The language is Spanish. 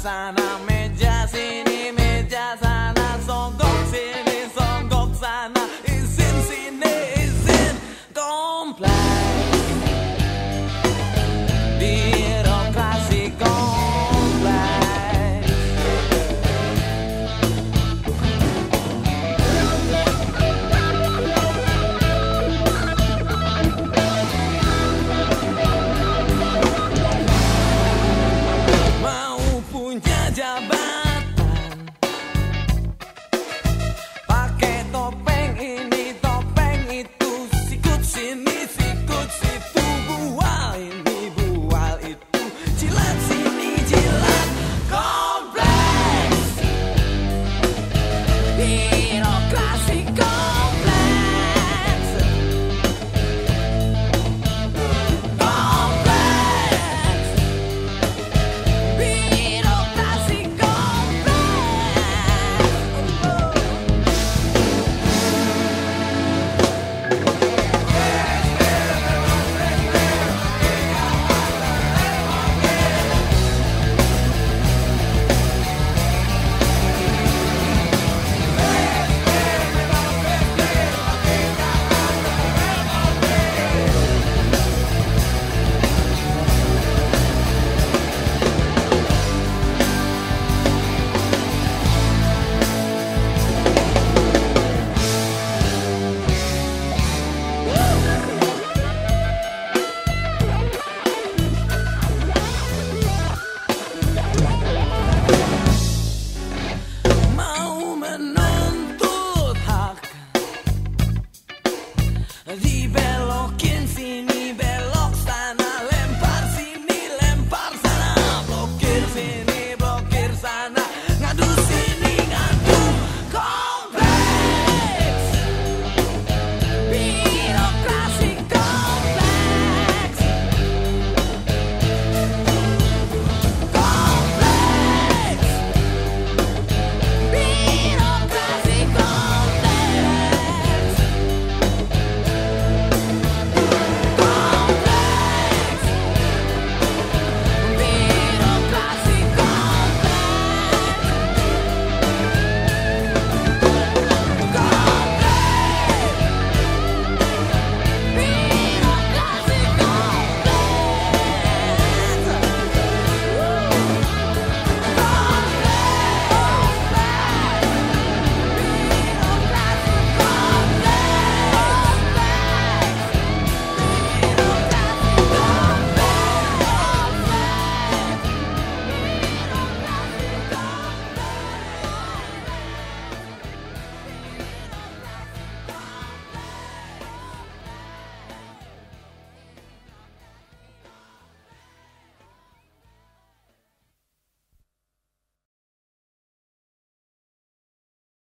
sign I'm You. di bello che infine